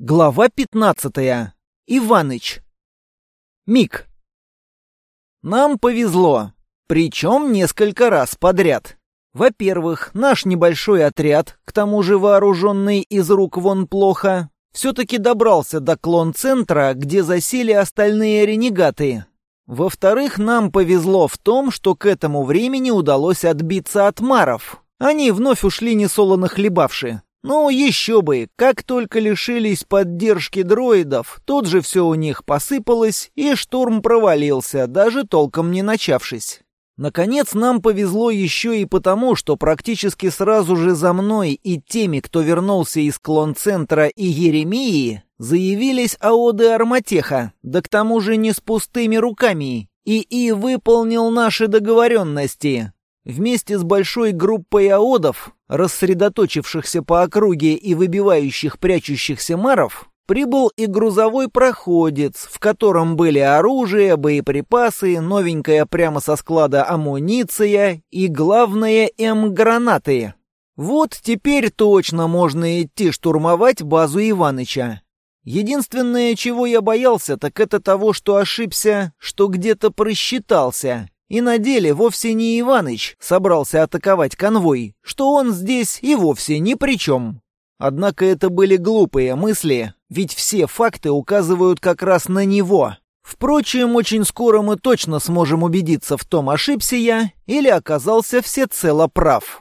Глава 15. Иваныч. Миг. Нам повезло, причем несколько раз подряд. Во-первых, наш небольшой отряд, к тому же вооруженный из рук вон плохо, все-таки добрался до клон-центра, где засели остальные ренегаты. Во-вторых, нам повезло в том, что к этому времени удалось отбиться от маров. Они вновь ушли несолоно хлебавши. Ну, еще бы, как только лишились поддержки дроидов, тут же все у них посыпалось, и штурм провалился, даже толком не начавшись. Наконец, нам повезло еще и потому, что практически сразу же за мной и теми, кто вернулся из клон-центра и Еремии, заявились аоды Арматеха, да к тому же не с пустыми руками, и И выполнил наши договоренности. Вместе с большой группой аодов, рассредоточившихся по округе и выбивающих прячущихся маров, прибыл и грузовой проходец, в котором были оружие, боеприпасы, новенькая прямо со склада амуниция и, главное, М-гранаты. Вот теперь точно можно идти штурмовать базу Иваныча. Единственное, чего я боялся, так это того, что ошибся, что где-то просчитался. И на деле вовсе не Иваныч собрался атаковать конвой, что он здесь и вовсе ни при чем. Однако это были глупые мысли, ведь все факты указывают как раз на него. Впрочем, очень скоро мы точно сможем убедиться в том, ошибся я или оказался всецело прав.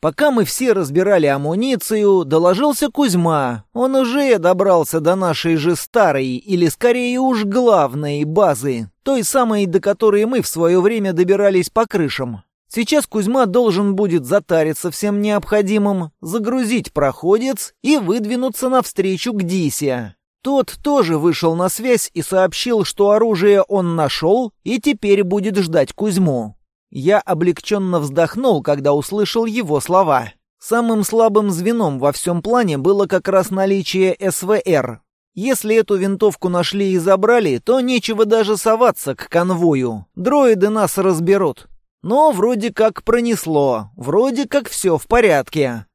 Пока мы все разбирали амуницию, доложился Кузьма. Он уже добрался до нашей же старой, или скорее уж главной базы, той самой, до которой мы в свое время добирались по крышам. Сейчас Кузьма должен будет затариться всем необходимым, загрузить проходец и выдвинуться навстречу к Дисе. Тот тоже вышел на связь и сообщил, что оружие он нашел и теперь будет ждать Кузьму. Я облегченно вздохнул, когда услышал его слова. Самым слабым звеном во всем плане было как раз наличие СВР. Если эту винтовку нашли и забрали, то нечего даже соваться к конвою. Дроиды нас разберут. Но вроде как пронесло, вроде как все в порядке.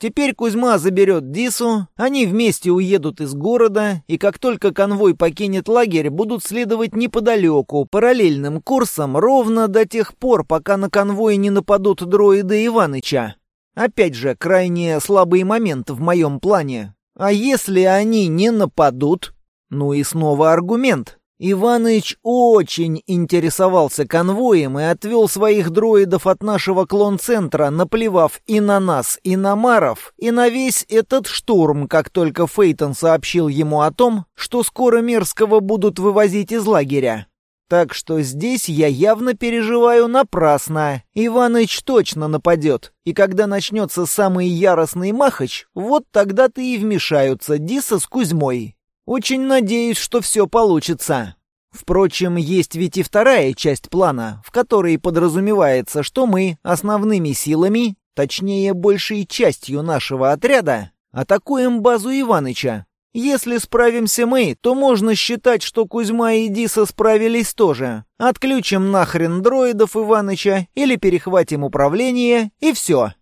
Теперь Кузьма заберет Дису, они вместе уедут из города, и как только конвой покинет лагерь, будут следовать неподалеку, параллельным курсом, ровно до тех пор, пока на конвой не нападут дроиды Иваныча. Опять же, крайне слабый момент в моем плане. А если они не нападут? Ну и снова аргумент. Иваныч очень интересовался конвоем и отвел своих дроидов от нашего клон-центра, наплевав и на нас, и на Маров, и на весь этот штурм, как только Фейтон сообщил ему о том, что скоро Мерзкого будут вывозить из лагеря. Так что здесь я явно переживаю напрасно. Иваныч точно нападет. И когда начнется самый яростный махач, вот тогда-то и вмешаются Диса с Кузьмой. Очень надеюсь, что все получится. Впрочем, есть ведь и вторая часть плана, в которой подразумевается, что мы основными силами, точнее, большей частью нашего отряда, атакуем базу Иваныча. Если справимся мы, то можно считать, что Кузьма и Диса справились тоже. Отключим нахрен дроидов Иваныча или перехватим управление, и все.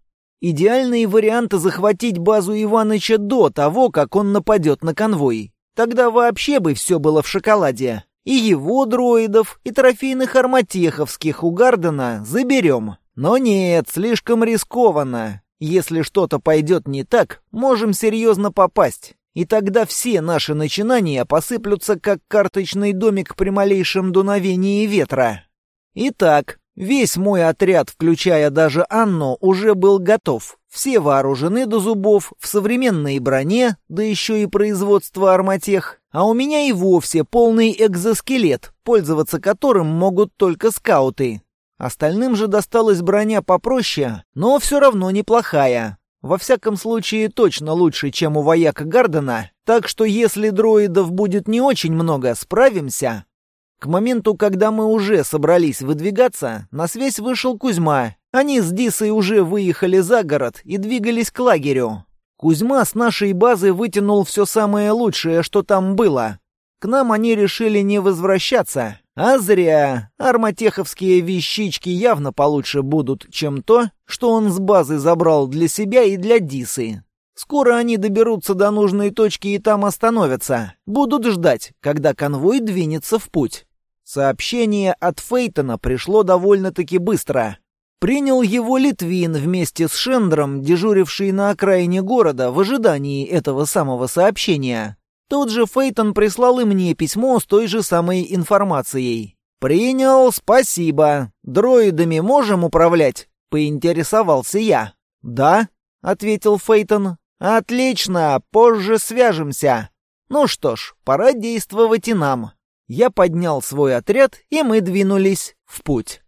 Идеальный вариант захватить базу Иваныча до того, как он нападет на конвой. Тогда вообще бы все было в шоколаде. И его дроидов, и трофейных арматеховских у Гардена заберем. Но нет, слишком рискованно. Если что-то пойдет не так, можем серьезно попасть. И тогда все наши начинания посыплются, как карточный домик при малейшем дуновении ветра. Итак, весь мой отряд, включая даже Анну, уже был готов. Все вооружены до зубов, в современной броне, да еще и производство арматех. А у меня и вовсе полный экзоскелет, пользоваться которым могут только скауты. Остальным же досталась броня попроще, но все равно неплохая. Во всяком случае, точно лучше, чем у вояка Гардена, так что если дроидов будет не очень много, справимся. К моменту, когда мы уже собрались выдвигаться, на связь вышел Кузьма они с Дисой уже выехали за город и двигались к лагерю. Кузьма с нашей базы вытянул все самое лучшее, что там было. К нам они решили не возвращаться. А зря. Арматеховские вещички явно получше будут, чем то, что он с базы забрал для себя и для Дисы. Скоро они доберутся до нужной точки и там остановятся. Будут ждать, когда конвой двинется в путь. Сообщение от Фейтона пришло довольно-таки быстро. Принял его Литвин вместе с Шендром, дежуривший на окраине города в ожидании этого самого сообщения. Тот же Фейтон прислал и мне письмо с той же самой информацией. «Принял, спасибо. Дроидами можем управлять?» — поинтересовался я. «Да», — ответил Фейтон. «Отлично, позже свяжемся». «Ну что ж, пора действовать и нам». Я поднял свой отряд, и мы двинулись в путь.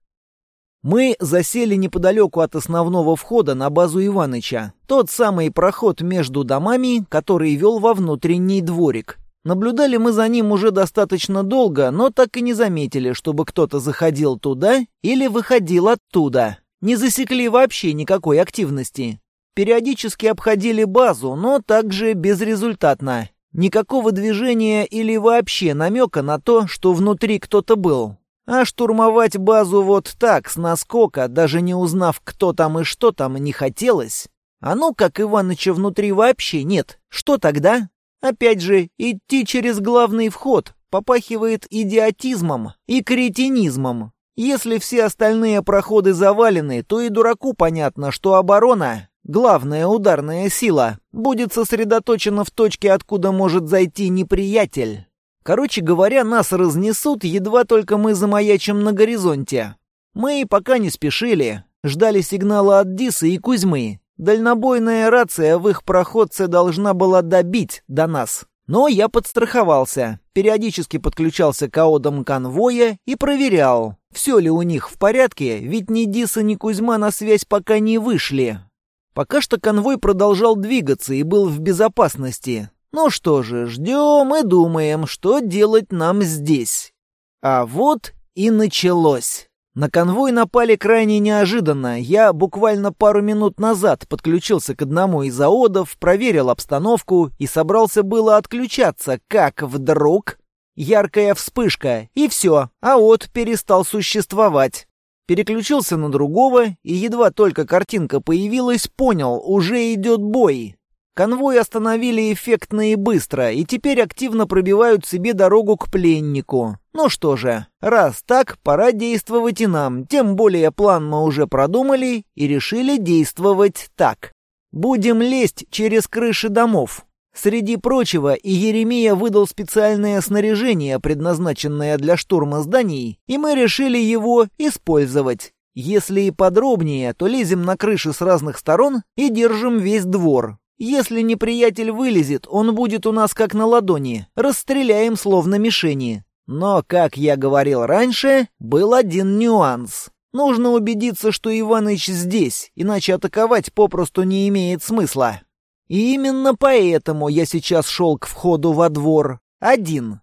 Мы засели неподалеку от основного входа на базу Иваныча. Тот самый проход между домами, который вел во внутренний дворик. Наблюдали мы за ним уже достаточно долго, но так и не заметили, чтобы кто-то заходил туда или выходил оттуда. Не засекли вообще никакой активности. Периодически обходили базу, но также безрезультатно. Никакого движения или вообще намека на то, что внутри кто-то был. А штурмовать базу вот так, с наскока, даже не узнав, кто там и что там, не хотелось. А ну, как Иваныча внутри вообще нет. Что тогда? Опять же, идти через главный вход попахивает идиотизмом и кретинизмом. Если все остальные проходы завалены, то и дураку понятно, что оборона, главная ударная сила, будет сосредоточена в точке, откуда может зайти неприятель. Короче говоря, нас разнесут, едва только мы замаячим на горизонте. Мы пока не спешили, ждали сигнала от Дисы и Кузьмы. Дальнобойная рация в их проходце должна была добить до нас. Но я подстраховался, периодически подключался к аодам конвоя и проверял, все ли у них в порядке, ведь ни Диса, ни Кузьма на связь пока не вышли. Пока что конвой продолжал двигаться и был в безопасности, ну что же, ждем и думаем, что делать нам здесь. А вот и началось. На конвой напали крайне неожиданно. Я буквально пару минут назад подключился к одному из заодов, проверил обстановку и собрался было отключаться, как вдруг... Яркая вспышка, и все, аод перестал существовать. Переключился на другого, и едва только картинка появилась, понял, уже идет бой. Конвой остановили эффектно и быстро, и теперь активно пробивают себе дорогу к пленнику. Ну что же, раз так, пора действовать и нам, тем более план мы уже продумали и решили действовать так. Будем лезть через крыши домов. Среди прочего, и Еремия выдал специальное снаряжение, предназначенное для штурма зданий, и мы решили его использовать. Если и подробнее, то лезем на крыши с разных сторон и держим весь двор. Если неприятель вылезет, он будет у нас как на ладони. Расстреляем словно мишени. Но, как я говорил раньше, был один нюанс. Нужно убедиться, что Иваныч здесь, иначе атаковать попросту не имеет смысла. И именно поэтому я сейчас шел к входу во двор. Один.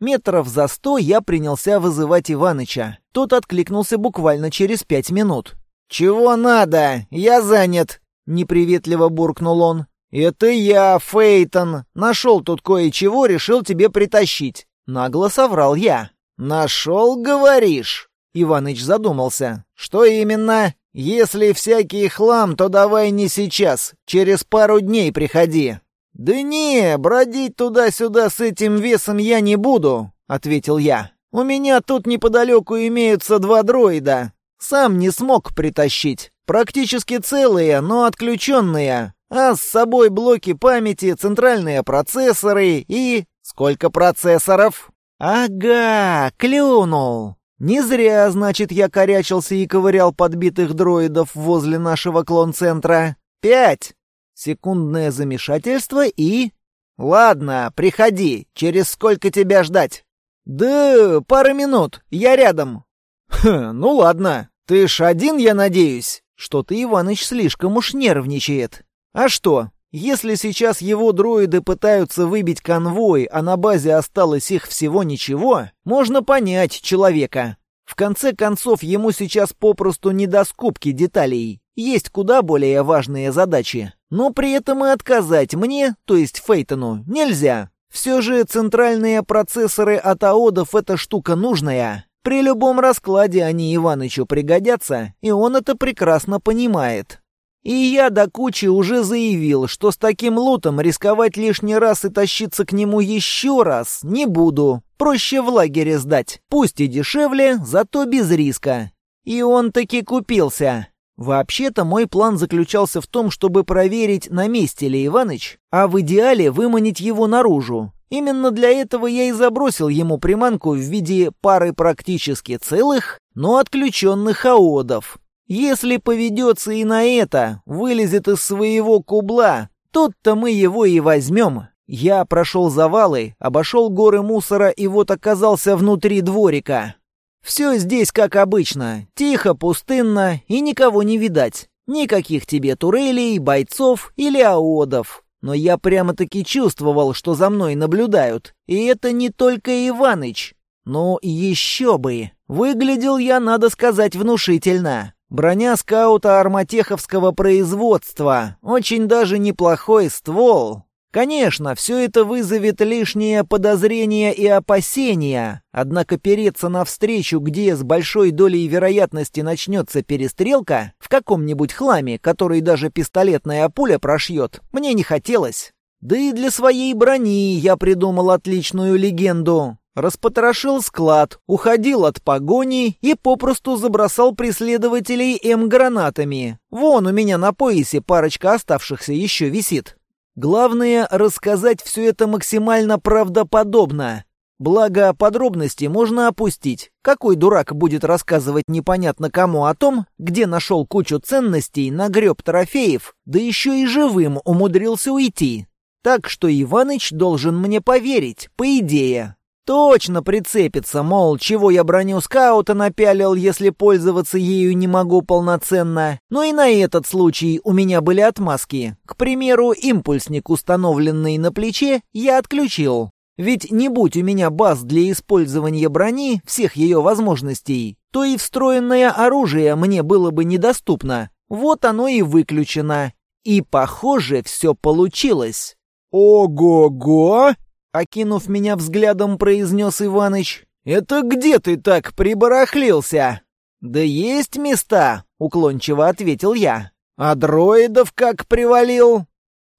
Метров за сто я принялся вызывать Иваныча. Тот откликнулся буквально через пять минут. «Чего надо? Я занят!» — неприветливо буркнул он. «Это я, Фейтон. Нашел тут кое-чего, решил тебе притащить». Нагло соврал я. «Нашел, говоришь?» Иваныч задумался. «Что именно? Если всякий хлам, то давай не сейчас. Через пару дней приходи». «Да не, бродить туда-сюда с этим весом я не буду», — ответил я. «У меня тут неподалеку имеются два дроида. Сам не смог притащить. Практически целые, но отключенные а с собой блоки памяти, центральные процессоры и... Сколько процессоров? Ага, клюнул. Не зря, значит, я корячился и ковырял подбитых дроидов возле нашего клон-центра. Пять. Секундное замешательство и... Ладно, приходи. Через сколько тебя ждать? Да, пара минут. Я рядом. Хм, ну ладно. Ты ж один, я надеюсь. Что-то Иваныч слишком уж нервничает. А что, если сейчас его дроиды пытаются выбить конвой, а на базе осталось их всего ничего, можно понять человека. В конце концов, ему сейчас попросту не до скупки деталей. Есть куда более важные задачи. Но при этом и отказать мне, то есть Фейтону, нельзя. Все же центральные процессоры от аодов — это штука нужная. При любом раскладе они Иванычу пригодятся, и он это прекрасно понимает. И я до кучи уже заявил, что с таким лутом рисковать лишний раз и тащиться к нему еще раз не буду. Проще в лагере сдать. Пусть и дешевле, зато без риска. И он таки купился. Вообще-то мой план заключался в том, чтобы проверить, на месте ли Иваныч, а в идеале выманить его наружу. Именно для этого я и забросил ему приманку в виде пары практически целых, но отключенных аодов. Если поведется и на это, вылезет из своего кубла, тут-то мы его и возьмем. Я прошел завалы, обошел горы мусора и вот оказался внутри дворика. Все здесь как обычно, тихо, пустынно и никого не видать. Никаких тебе турелей, бойцов или аодов. Но я прямо-таки чувствовал, что за мной наблюдают. И это не только Иваныч. Ну, еще бы. Выглядел я, надо сказать, внушительно. Броня скаута арматеховского производства. Очень даже неплохой ствол. Конечно, все это вызовет лишние подозрения и опасения, однако переться навстречу, где с большой долей вероятности начнется перестрелка, в каком-нибудь хламе, который даже пистолетная пуля прошьет, мне не хотелось. Да и для своей брони я придумал отличную легенду. Распотрошил склад, уходил от погони и попросту забросал преследователей М-гранатами. Вон у меня на поясе парочка оставшихся еще висит. Главное — рассказать все это максимально правдоподобно. Благо, подробности можно опустить. Какой дурак будет рассказывать непонятно кому о том, где нашел кучу ценностей, нагреб трофеев, да еще и живым умудрился уйти? Так что Иваныч должен мне поверить, по идее. Точно прицепится, мол, чего я броню скаута напялил, если пользоваться ею не могу полноценно. Но и на этот случай у меня были отмазки. К примеру, импульсник, установленный на плече, я отключил. Ведь не будь у меня баз для использования брони, всех ее возможностей, то и встроенное оружие мне было бы недоступно. Вот оно и выключено. И, похоже, все получилось. «Ого-го!» Окинув меня взглядом, произнес Иваныч. «Это где ты так прибарахлился?» «Да есть места», — уклончиво ответил я. «А дроидов как привалил?»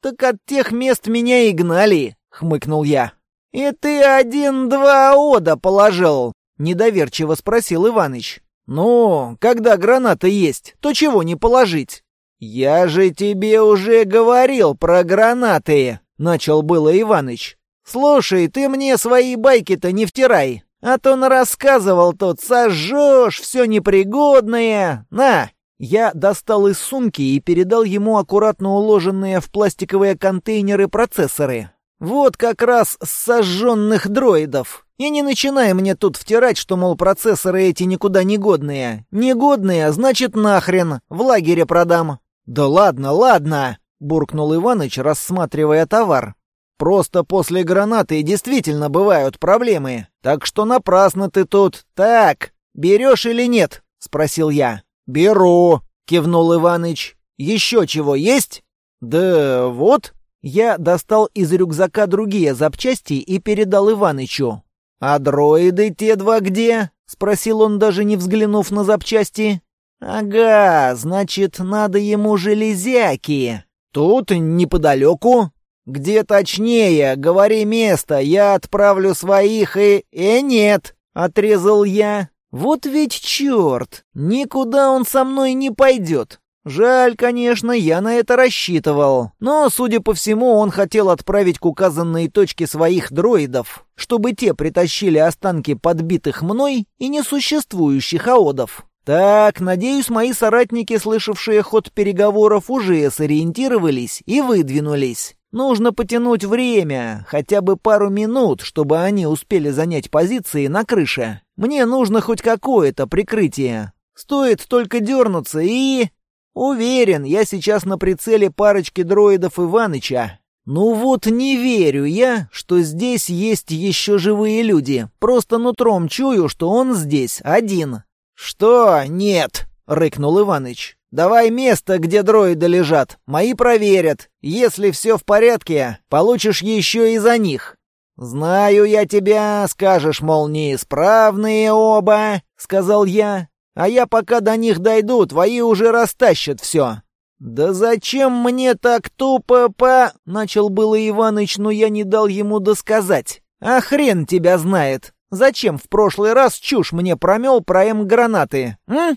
«Так от тех мест меня и гнали», — хмыкнул я. «И ты один-два ода положил?» — недоверчиво спросил Иваныч. «Ну, когда граната есть, то чего не положить?» «Я же тебе уже говорил про гранаты», — начал было Иваныч. «Слушай, ты мне свои байки-то не втирай, а то рассказывал тут, сожжешь все непригодное. На!» Я достал из сумки и передал ему аккуратно уложенные в пластиковые контейнеры процессоры. «Вот как раз с сожженных дроидов. И не начинай мне тут втирать, что, мол, процессоры эти никуда не годные. Негодные, значит, нахрен, в лагере продам». «Да ладно, ладно!» — буркнул Иваныч, рассматривая товар. Просто после гранаты действительно бывают проблемы. Так что напрасно ты тут. Так, берешь или нет?» — спросил я. «Беру», — кивнул Иваныч. «Еще чего есть?» «Да вот». Я достал из рюкзака другие запчасти и передал Иванычу. «А дроиды те два где?» — спросил он, даже не взглянув на запчасти. «Ага, значит, надо ему железяки. Тут неподалеку», «Где точнее? Говори место, я отправлю своих и...» «Э, нет!» — отрезал я. «Вот ведь черт! Никуда он со мной не пойдет!» Жаль, конечно, я на это рассчитывал. Но, судя по всему, он хотел отправить к указанной точке своих дроидов, чтобы те притащили останки подбитых мной и несуществующих аодов. Так, надеюсь, мои соратники, слышавшие ход переговоров, уже сориентировались и выдвинулись. Нужно потянуть время, хотя бы пару минут, чтобы они успели занять позиции на крыше. Мне нужно хоть какое-то прикрытие. Стоит только дернуться и... Уверен, я сейчас на прицеле парочки дроидов Иваныча. Ну вот не верю я, что здесь есть еще живые люди. Просто нутром чую, что он здесь один. «Что? Нет!» — рыкнул Иваныч. Давай место, где дроиды лежат. Мои проверят. Если все в порядке, получишь еще и за них. Знаю я тебя, скажешь, мол, неисправные оба, сказал я. А я пока до них дойду, твои уже растащат все. «Да зачем мне так тупо по...» — начал было Иваныч, но я не дал ему досказать. «А хрен тебя знает! Зачем в прошлый раз чушь мне промел про М-гранаты, м?»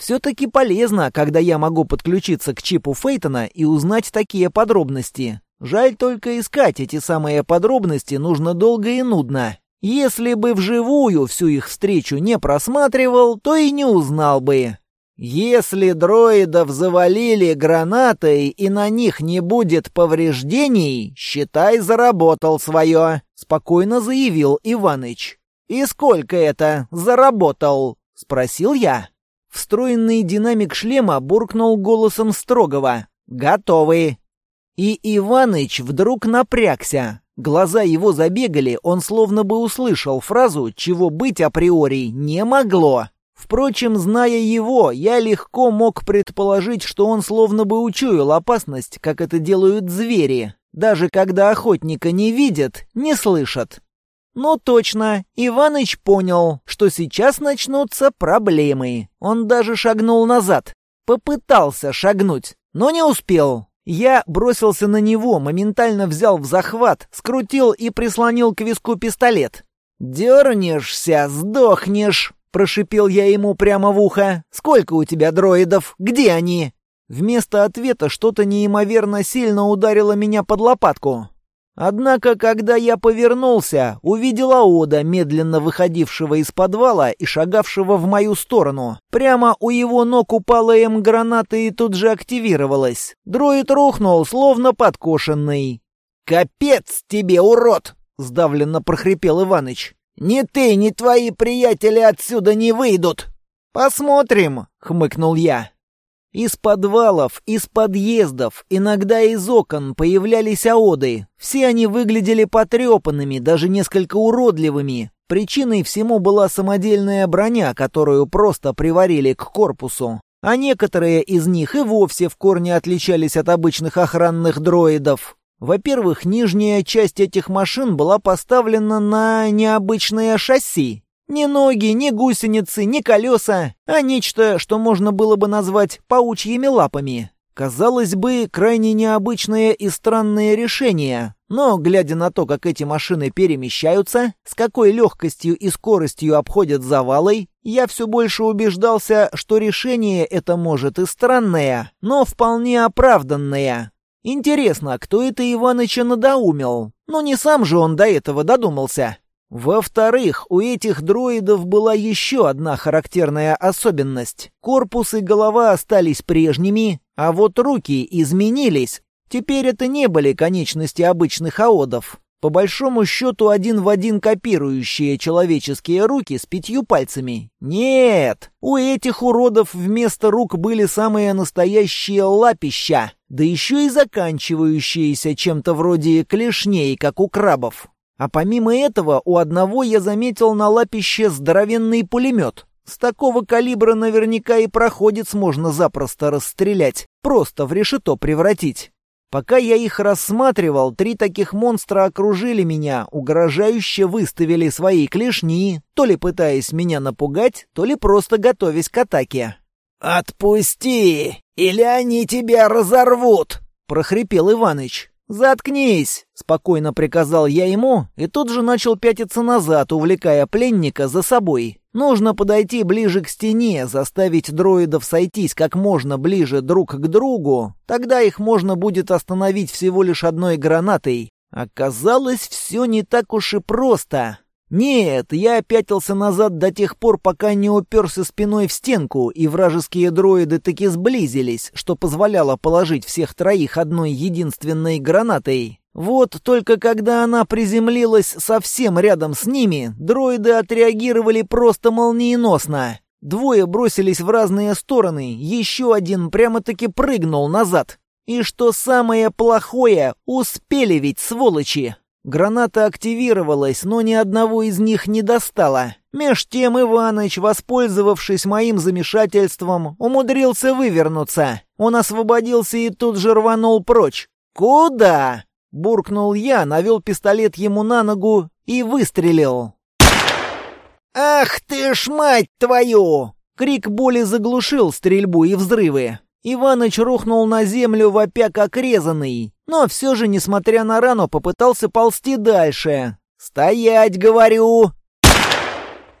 Все-таки полезно, когда я могу подключиться к чипу Фейтона и узнать такие подробности. Жаль только искать эти самые подробности нужно долго и нудно. Если бы вживую всю их встречу не просматривал, то и не узнал бы. Если дроидов завалили гранатой и на них не будет повреждений, считай, заработал свое, спокойно заявил Иваныч. И сколько это заработал? спросил я. Встроенный динамик шлема буркнул голосом строгого. «Готовы!» И Иваныч вдруг напрягся. Глаза его забегали, он словно бы услышал фразу, чего быть априори не могло. Впрочем, зная его, я легко мог предположить, что он словно бы учуял опасность, как это делают звери. Даже когда охотника не видят, не слышат. Ну точно, Иваныч понял, что сейчас начнутся проблемы. Он даже шагнул назад. Попытался шагнуть, но не успел. Я бросился на него, моментально взял в захват, скрутил и прислонил к виску пистолет. «Дернешься, сдохнешь!» — прошипел я ему прямо в ухо. «Сколько у тебя дроидов? Где они?» Вместо ответа что-то неимоверно сильно ударило меня под лопатку. Однако, когда я повернулся, увидел Аода, медленно выходившего из подвала и шагавшего в мою сторону. Прямо у его ног упала М-граната и тут же активировалась. Дроид рухнул, словно подкошенный. «Капец тебе, урод!» — сдавленно прохрипел Иваныч. «Ни ты, ни твои приятели отсюда не выйдут!» «Посмотрим!» — хмыкнул я. Из подвалов, из подъездов, иногда из окон появлялись аоды. Все они выглядели потрепанными, даже несколько уродливыми. Причиной всему была самодельная броня, которую просто приварили к корпусу. А некоторые из них и вовсе в корне отличались от обычных охранных дроидов. Во-первых, нижняя часть этих машин была поставлена на необычное шасси. Ни ноги, ни гусеницы, ни колеса, а нечто, что можно было бы назвать паучьими лапами. Казалось бы, крайне необычное и странное решение, но, глядя на то, как эти машины перемещаются, с какой легкостью и скоростью обходят завалой, я все больше убеждался, что решение это может и странное, но вполне оправданное. Интересно, кто это Иваныча надоумил? Но не сам же он до этого додумался. Во-вторых, у этих дроидов была еще одна характерная особенность. Корпус и голова остались прежними, а вот руки изменились. Теперь это не были конечности обычных аодов. По большому счету один в один копирующие человеческие руки с пятью пальцами. Нет, у этих уродов вместо рук были самые настоящие лапища, да еще и заканчивающиеся чем-то вроде клешней, как у крабов. А помимо этого, у одного я заметил на лапище здоровенный пулемет. С такого калибра наверняка и проходец можно запросто расстрелять, просто в решето превратить. Пока я их рассматривал, три таких монстра окружили меня, угрожающе выставили свои клешни, то ли пытаясь меня напугать, то ли просто готовясь к атаке. «Отпусти, или они тебя разорвут!» — прохрипел Иваныч. «Заткнись!» — спокойно приказал я ему, и тут же начал пятиться назад, увлекая пленника за собой. Нужно подойти ближе к стене, заставить дроидов сойтись как можно ближе друг к другу. Тогда их можно будет остановить всего лишь одной гранатой. Оказалось, все не так уж и просто. Нет, я пятился назад до тех пор, пока не уперся спиной в стенку, и вражеские дроиды таки сблизились, что позволяло положить всех троих одной единственной гранатой. Вот только когда она приземлилась совсем рядом с ними, дроиды отреагировали просто молниеносно. Двое бросились в разные стороны, еще один прямо-таки прыгнул назад. И что самое плохое, успели ведь, сволочи! Граната активировалась, но ни одного из них не достала. Меж тем Иваныч, воспользовавшись моим замешательством, умудрился вывернуться. Он освободился и тут же рванул прочь. «Куда?» — буркнул я, навел пистолет ему на ногу и выстрелил. «Ах ты ж мать твою!» Крик боли заглушил стрельбу и взрывы. Иваныч рухнул на землю, вопя как резанный, но все же, несмотря на рану, попытался ползти дальше. «Стоять, говорю!»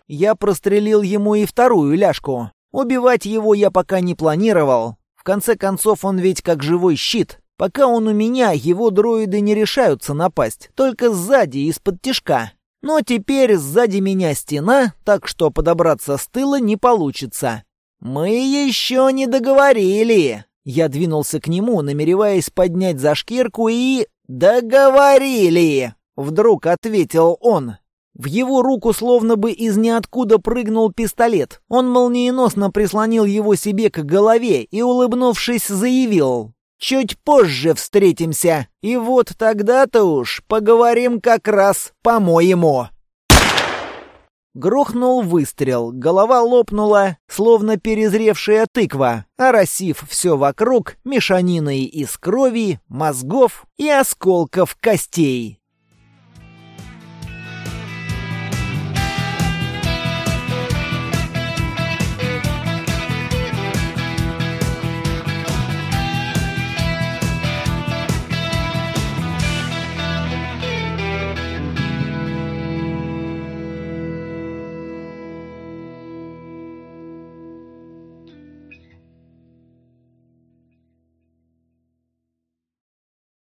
Я прострелил ему и вторую ляжку. Убивать его я пока не планировал. В конце концов, он ведь как живой щит. Пока он у меня, его дроиды не решаются напасть, только сзади, из-под тишка. Но теперь сзади меня стена, так что подобраться с тыла не получится. «Мы еще не договорили!» Я двинулся к нему, намереваясь поднять за шкирку и... «Договорили!» — вдруг ответил он. В его руку словно бы из ниоткуда прыгнул пистолет. Он молниеносно прислонил его себе к голове и, улыбнувшись, заявил Чуть позже встретимся, и вот тогда-то уж поговорим как раз по-моему». Грохнул выстрел, голова лопнула, словно перезревшая тыква, оросив все вокруг мешаниной из крови, мозгов и осколков костей.